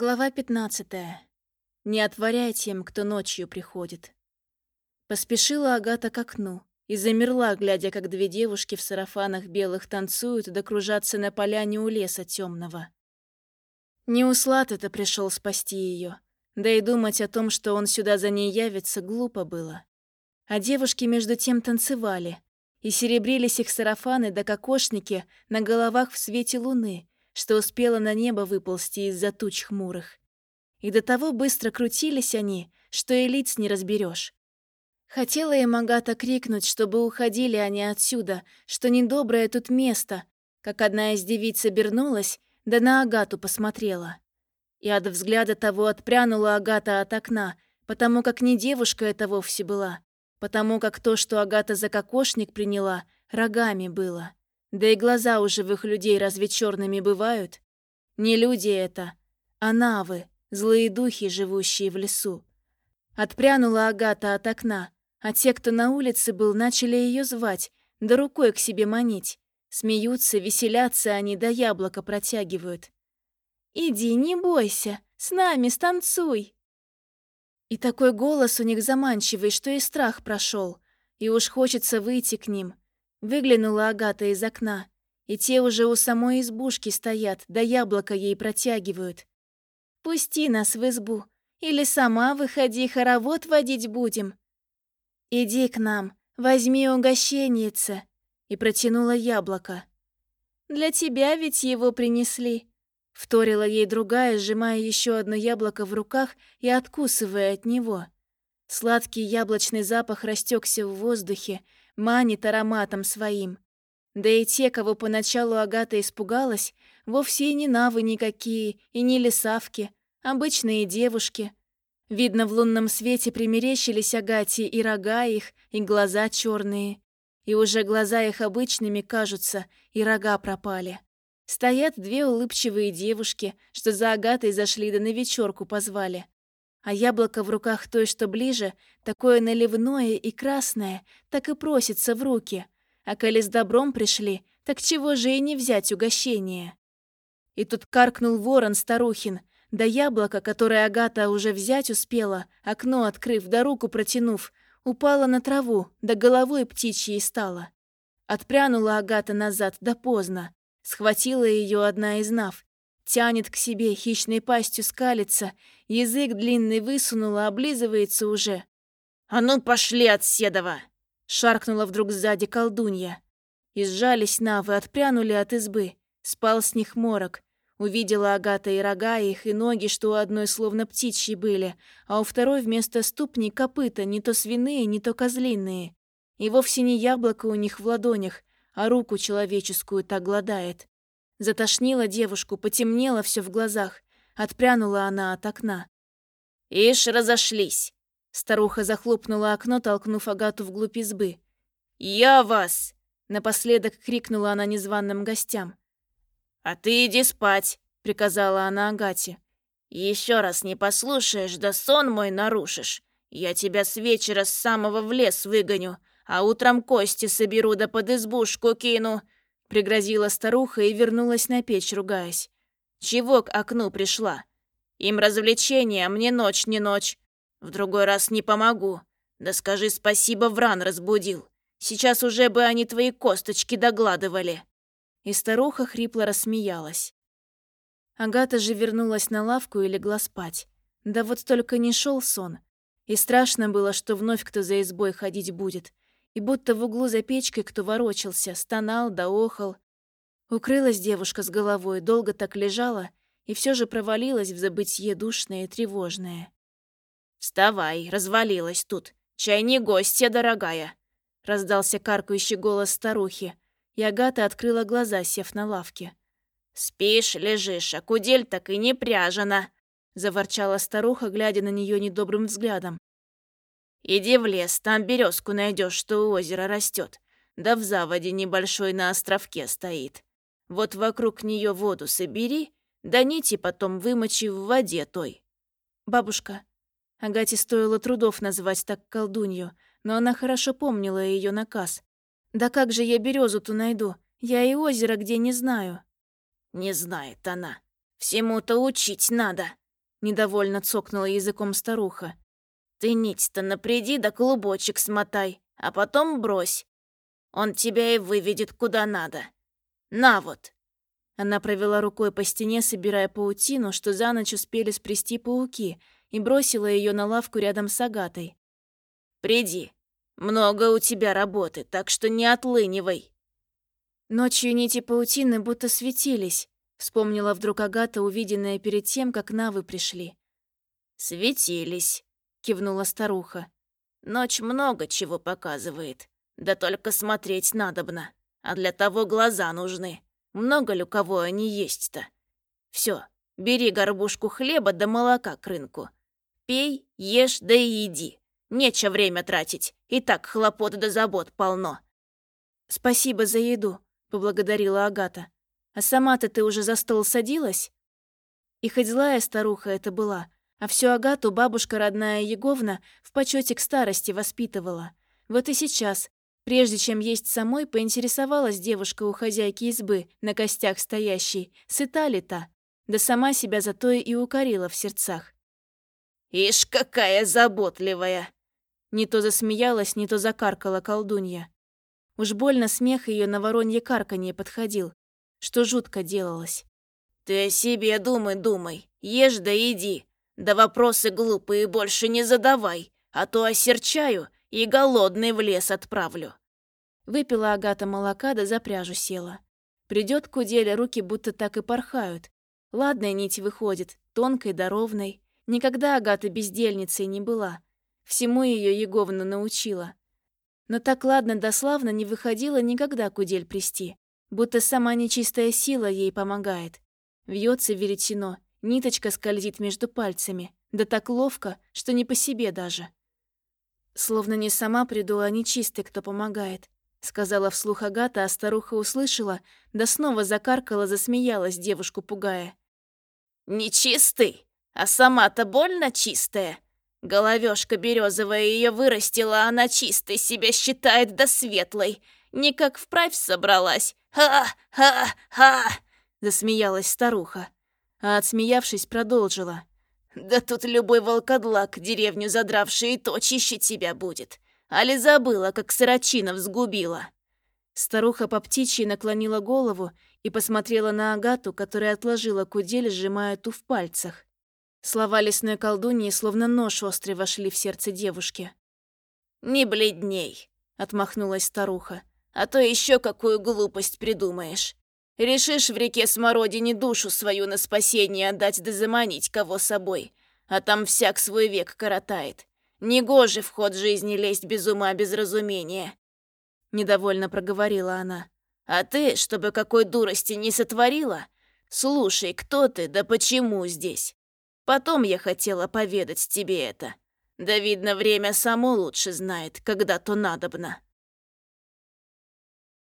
Глава 15. Не отворяйте им, кто ночью приходит. Поспешила Агата к окну и замерла, глядя, как две девушки в сарафанах белых танцуют да кружатся на поляне у леса темного. Не услад это пришел спасти ее, да и думать о том, что он сюда за ней явится, глупо было. А девушки между тем танцевали, и серебрились их сарафаны да кокошники на головах в свете луны, что успела на небо выползти из-за туч хмурых. И до того быстро крутились они, что и лиц не разберешь. Хотела им Агата крикнуть, чтобы уходили они отсюда, что недоброе тут место, как одна из девиц обернулась, да на Агату посмотрела. И от взгляда того отпрянула Агата от окна, потому как не девушка это вовсе была, потому как то, что Агата за кокошник приняла, рогами было. Да и глаза у живых людей разве черными бывают? Не люди это, а навы, злые духи, живущие в лесу. Отпрянула Агата от окна, а те, кто на улице был, начали ее звать, да рукой к себе манить. Смеются, веселятся они, да яблоко протягивают. «Иди, не бойся, с нами станцуй!» И такой голос у них заманчивый, что и страх прошел, и уж хочется выйти к ним — Выглянула Агата из окна, и те уже у самой избушки стоят, да яблоко ей протягивают. «Пусти нас в избу, или сама выходи, хоровод водить будем». «Иди к нам, возьми угощеннице», и протянула яблоко. «Для тебя ведь его принесли», — вторила ей другая, сжимая еще одно яблоко в руках и откусывая от него. Сладкий яблочный запах растекся в воздухе, манит ароматом своим. Да и те, кого поначалу Агата испугалась, вовсе и не навы никакие, и не лесавки, обычные девушки. Видно, в лунном свете примерещились Агате и рога их, и глаза черные. И уже глаза их обычными кажутся, и рога пропали. Стоят две улыбчивые девушки, что за Агатой зашли да на вечерку позвали а яблоко в руках той, что ближе, такое наливное и красное, так и просится в руки. А коли с добром пришли, так чего же и не взять угощение? И тут каркнул ворон старухин, да яблоко, которое Агата уже взять успела, окно открыв да руку протянув, упало на траву, да головой птичьей стала. Отпрянула Агата назад, да поздно. Схватила ее одна из нав Тянет к себе, хищной пастью скалится, язык длинный высунула, облизывается уже. «А ну пошли от Седова!» Шаркнула вдруг сзади колдунья. И сжались навы, отпрянули от избы. Спал с них морок. Увидела Агата и рога их, и ноги, что у одной словно птичьи были, а у второй вместо ступней копыта, не то свиные, не то козлиные. И вовсе не яблоко у них в ладонях, а руку человеческую так гладает. Затошнило девушку, потемнело все в глазах. Отпрянула она от окна. «Ишь, разошлись!» Старуха захлопнула окно, толкнув Агату вглубь избы. «Я вас!» Напоследок крикнула она незваным гостям. «А ты иди спать!» — приказала она Агате. «Еще раз не послушаешь, да сон мой нарушишь. Я тебя с вечера с самого в лес выгоню, а утром кости соберу да под избушку кину. Пригрозила старуха и вернулась на печь, ругаясь. «Чего к окну пришла? Им развлечение, а мне ночь не ночь. В другой раз не помогу. Да скажи спасибо, Вран разбудил. Сейчас уже бы они твои косточки догладывали». И старуха хрипло рассмеялась. Агата же вернулась на лавку и легла спать. Да вот только не шел сон. И страшно было, что вновь кто за избой ходить будет и будто в углу за печкой кто ворочался, стонал да охал. Укрылась девушка с головой, долго так лежала и все же провалилась в забытье душное и тревожное. «Вставай, развалилась тут. Чай не гостья, дорогая!» Раздался каркающий голос старухи, и Агата открыла глаза, сев на лавке. «Спишь, лежишь, а кудель так и не пряжена!» Заворчала старуха, глядя на нее недобрым взглядом. Иди в лес, там березку найдешь, что у озера растет. Да в заводе небольшой на островке стоит. Вот вокруг нее воду собери, да нити потом вымочи в воде той. Бабушка. Агате стоило трудов назвать так колдунью, но она хорошо помнила ее наказ. Да как же я березу ту найду? Я и озеро где не знаю. Не знает она. Всему-то учить надо. Недовольно цокнула языком старуха. «Ты нить-то напряди да клубочек смотай, а потом брось. Он тебя и выведет куда надо. На вот!» Она провела рукой по стене, собирая паутину, что за ночь успели сплести пауки, и бросила ее на лавку рядом с Агатой. «Приди. Много у тебя работы, так что не отлынивай». Ночью нити паутины будто светились, вспомнила вдруг Агата, увиденное перед тем, как навы пришли. «Светились», — кивнула старуха. «Ночь много чего показывает. Да только смотреть надобно. А для того глаза нужны. Много ли у кого они есть-то? Все, бери горбушку хлеба да молока к рынку. Пей, ешь да и иди. Нечего время тратить. И так хлопот да забот полно. Спасибо за еду, поблагодарила Агата. А сама-то ты уже за стол садилась? И хоть злая старуха это была, а всю Агату бабушка родная Еговна в почете к старости воспитывала. Вот и сейчас, Прежде чем есть самой, поинтересовалась девушка у хозяйки избы, на костях стоящей, сыта ли та, да сама себя зато и укорила в сердцах. «Ишь, какая заботливая!» Не то засмеялась, не то закаркала колдунья. Уж больно смех ее на воронье карканье подходил, что жутко делалось. «Ты о себе думай, думай, ешь да иди, да вопросы глупые больше не задавай, а то осерчаю и голодный в лес отправлю». Выпила Агата молока, да за пряжу села. Придет к уделе, руки будто так и порхают. Ладная нить выходит, тонкой да ровной. Никогда Агата бездельницей не была. Всему ее Еговна научила. Но так ладно да славно не выходила никогда кудель плести. Будто сама нечистая сила ей помогает. Вьется веретено, ниточка скользит между пальцами. Да так ловко, что не по себе даже. Словно не сама приду, а нечистый, кто помогает. Сказала вслух Агата, а старуха услышала, да снова закаркала, засмеялась, девушку пугая. «Нечистый? А сама-то больно чистая? Головешка березовая ее вырастила, она чистой себя считает да светлой. Никак вправь собралась. Ха-ха-ха!» Засмеялась старуха, а отсмеявшись продолжила. «Да тут любой волкодлак, деревню задравший, и то чище тебя будет. Али забыла, как сырочинов сгубила?» Старуха по птичьи наклонила голову и посмотрела на Агату, которая отложила кудель, сжимая ту в пальцах. Слова лесной колдуньи словно нож острый вошли в сердце девушки. «Не бледней», — отмахнулась старуха, «а то еще какую глупость придумаешь. Решишь в реке Смородине душу свою на спасение отдать да заманить кого собой, а там всяк свой век коротает. Негоже в ход жизни лезть без ума, без разумения. Недовольно проговорила она. А ты, чтобы какой дурости не сотворила, слушай, кто ты, да почему здесь. Потом я хотела поведать тебе это. Да видно, время само лучше знает, когда то надобно.